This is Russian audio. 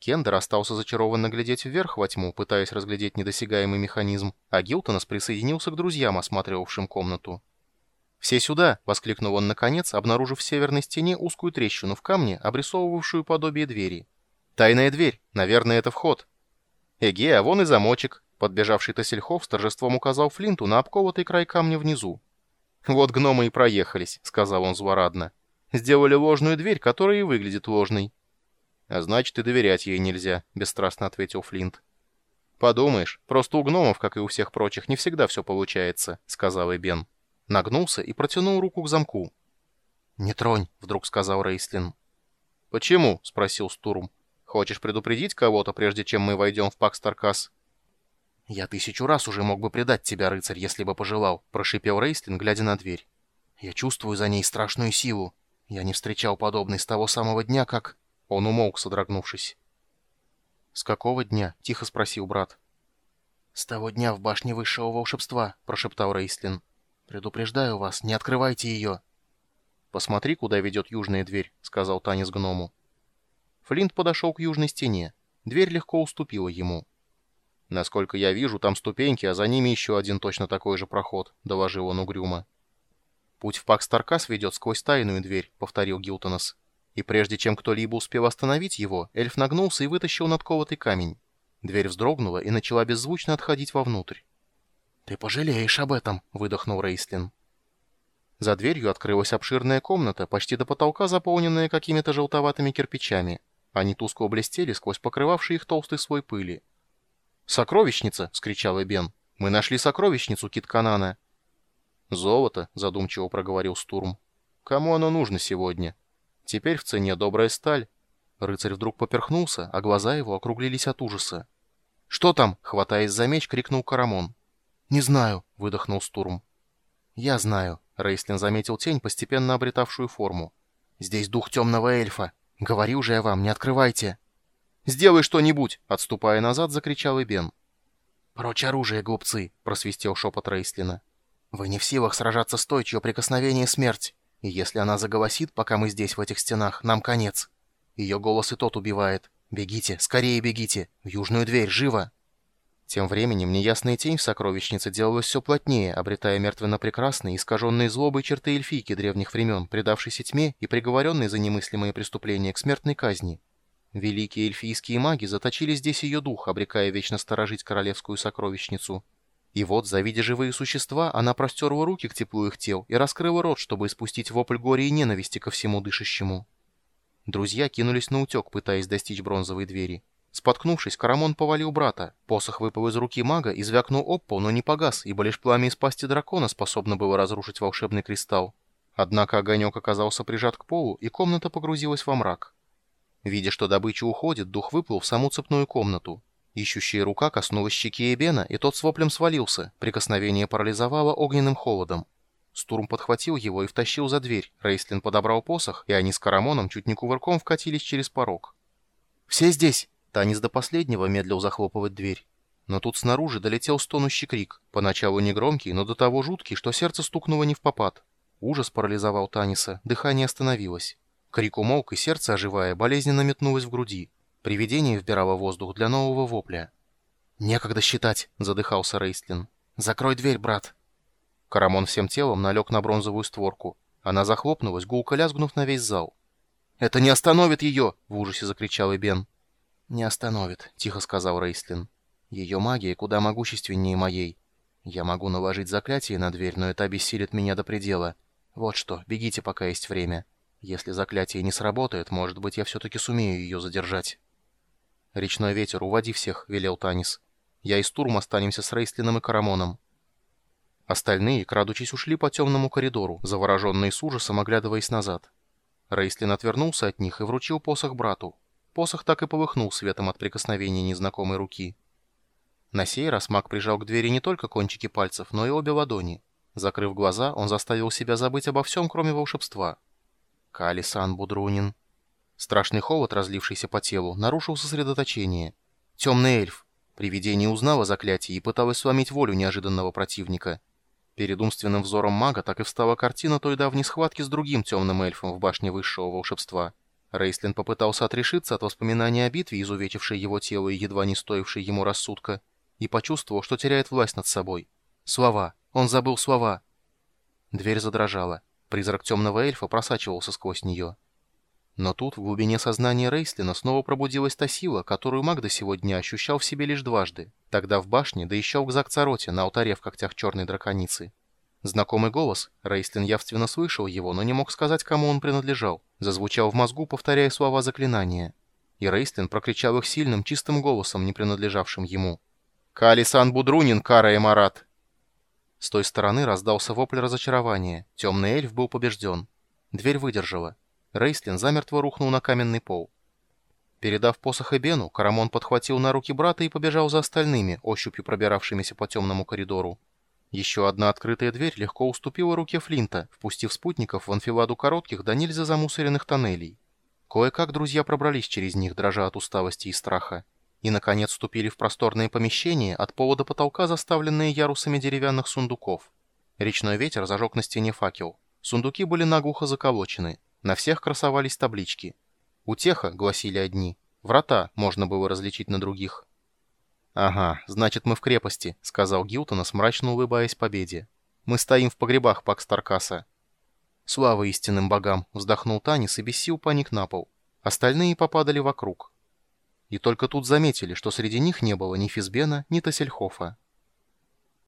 Кендер остался зачарованно глядеть вверх во тьму, пытаясь разглядеть недосягаемый механизм, а Гилтонос присоединился к друзьям, осматривавшим комнату. «Все сюда!» — воскликнул он наконец, обнаружив в северной стене узкую трещину в камне, обрисовывавшую подобие двери. «Тайная дверь! Наверное, это вход!» «Эге, а вон и замочек!» — подбежавший Тассельхов с торжеством указал Флинту на обколотый край камня внизу. «Вот гномы и проехались», — сказал он злорадно. «Сделали ложную дверь, которая и выглядит ложной». «А значит, и доверять ей нельзя», — бесстрастно ответил Флинт. «Подумаешь, просто у гномов, как и у всех прочих, не всегда все получается», — сказал Эбен. Нагнулся и протянул руку к замку. «Не тронь», — вдруг сказал Рейслин. «Почему?» — спросил Стурм. «Хочешь предупредить кого-то, прежде чем мы войдем в Пакстаркас?» «Я тысячу раз уже мог бы предать тебя, рыцарь, если бы пожелал», — прошипел Рейслин, глядя на дверь. «Я чувствую за ней страшную силу. Я не встречал подобной с того самого дня, как...» Он умолк, содрогнувшись. «С какого дня?» — тихо спросил брат. «С того дня в башне высшего волшебства», — прошептал Рейслин. «Предупреждаю вас, не открывайте ее». «Посмотри, куда ведет южная дверь», — сказал Танис гному. Флинт подошел к южной стене. Дверь легко уступила ему. «Насколько я вижу, там ступеньки, а за ними еще один точно такой же проход», — доложил он угрюмо. «Путь в Пакстаркас ведет сквозь тайную дверь», — повторил Гилтонос. И прежде чем кто-либо успел остановить его, эльф нагнулся и вытащил надковатый камень. Дверь вздрогнула и начала беззвучно отходить вовнутрь. «Ты пожалеешь об этом», — выдохнул Рейслин. За дверью открылась обширная комната, почти до потолка заполненная какими-то желтоватыми кирпичами. Они тускло блестели сквозь покрывавший их толстый слой пыли. «Сокровищница!» — скричал Эбен. «Мы нашли сокровищницу Китканана!» «Золото!» — задумчиво проговорил Стурм. «Кому оно нужно сегодня?» Теперь в цене добрая сталь. Рыцарь вдруг поперхнулся, а глаза его округлились от ужаса. «Что там?» — хватаясь за меч, крикнул Карамон. «Не знаю», — выдохнул Стурм. «Я знаю», — Рейслин заметил тень, постепенно обретавшую форму. «Здесь дух темного эльфа. Говорил же я вам, не открывайте». «Сделай что-нибудь!» — отступая назад, закричал Ибен. «Прочь оружие, глупцы!» — просвистел шепот Рейслина. «Вы не в силах сражаться с той, чье прикосновение — смерть. И если она заголосит, пока мы здесь, в этих стенах, нам конец. Ее голос и тот убивает. Бегите, скорее бегите! В южную дверь, живо!» Тем временем неясная тень в сокровищнице делалась все плотнее, обретая мертвенно-прекрасные, искаженные злобой черты эльфийки древних времен, предавшейся тьме и приговоренной за немыслимые преступления к смертной казни. Великие эльфийские маги заточили здесь ее дух, обрекая вечно сторожить королевскую сокровищницу. И вот, завидя живые существа, она простерла руки к теплу их тел и раскрыла рот, чтобы испустить вопль горя и ненависти ко всему дышащему. Друзья кинулись на утек, пытаясь достичь бронзовой двери. Споткнувшись, Карамон повалил брата. Посох выпал из руки мага и звякнул об пол, но не погас, ибо лишь пламя из пасти дракона способно было разрушить волшебный кристалл. Однако огонек оказался прижат к полу, и комната погрузилась во мрак. Видя, что добыча уходит, дух выплыл в саму цепную комнату. Ищущая рука коснулась щеки Эбена, и тот с воплем свалился. Прикосновение парализовало огненным холодом. Стурм подхватил его и втащил за дверь. Рейстлин подобрал посох, и они с Карамоном чуть не кувырком вкатились через порог. «Все здесь!» Танис до последнего медлил захлопывать дверь. Но тут снаружи долетел стонущий крик, поначалу негромкий, но до того жуткий, что сердце стукнуло не в попад. Ужас парализовал Таниса, дыхание остановилось. Крик умолк, и сердце, оживая, болезненно метнулось в груди. Привидение вбирало воздух для нового вопля. «Некогда считать», — задыхался Рейстлин. «Закрой дверь, брат». Карамон всем телом налег на бронзовую створку. Она захлопнулась, гулко лязгнув на весь зал. «Это не остановит ее!» — в ужасе закричал Эбен. «Не остановит», — тихо сказал Рейстлин. «Ее магия куда могущественнее моей. Я могу наложить заклятие на дверь, но это обессилит меня до предела. Вот что, бегите, пока есть время. Если заклятие не сработает, может быть, я все-таки сумею ее задержать». «Речной ветер, уводи всех», — велел Танис. «Я и Стурм останемся с Рейслином и Карамоном». Остальные, крадучись, ушли по темному коридору, завороженные с ужасом, оглядываясь назад. Рейслин отвернулся от них и вручил посох брату. Посох так и полыхнул светом от прикосновения незнакомой руки. На сей раз маг прижал к двери не только кончики пальцев, но и обе ладони. Закрыв глаза, он заставил себя забыть обо всем, кроме волшебства. «Кали-сан Будрунин», Страшный холод, разлившийся по телу, нарушил сосредоточение. Темный эльф. Привидение узнало заклятие и пыталось сломить волю неожиданного противника. Перед умственным взором мага так и встала картина той давней схватки с другим темным эльфом в башне высшего волшебства. Рейслин попытался отрешиться от воспоминаний о битве, изувечившей его тело и едва не стоившей ему рассудка, и почувствовал, что теряет власть над собой. Слова. Он забыл слова. Дверь задрожала. Призрак темного эльфа просачивался сквозь нее. Но тут, в глубине сознания Рейслина, снова пробудилась та сила, которую маг до сегодня ощущал в себе лишь дважды. Тогда в башне, да еще в Гзакцароте, на алтаре в когтях черной драконицы. Знакомый голос, Рейслин явственно слышал его, но не мог сказать, кому он принадлежал. Зазвучал в мозгу, повторяя слова заклинания. И Рейслин прокричал их сильным, чистым голосом, не принадлежавшим ему. «Калисан Будрунин, Кара и Марат!» С той стороны раздался вопль разочарования. Темный эльф был побежден. Дверь выдержала. Рейслин замертво рухнул на каменный пол. Передав посох Эбену, Карамон подхватил на руки брата и побежал за остальными, ощупью пробиравшимися по темному коридору. Еще одна открытая дверь легко уступила руке Флинта, впустив спутников в анфиладу коротких до нельзя замусоренных тоннелей. Кое-как друзья пробрались через них, дрожа от усталости и страха. И, наконец, вступили в просторное помещение, от пола до потолка заставленные ярусами деревянных сундуков. Речной ветер зажег на стене факел. Сундуки были наглухо заколочены. На всех красовались таблички. «Утеха», — гласили одни. «Врата» можно было различить на других. «Ага, значит, мы в крепости», — сказал Гилтонос, мрачно улыбаясь победе. «Мы стоим в погребах Пакс Таркаса». «Слава истинным богам!» — вздохнул Танис и без сил паник на пол. Остальные попадали вокруг. И только тут заметили, что среди них не было ни Физбена, ни Тассельхофа.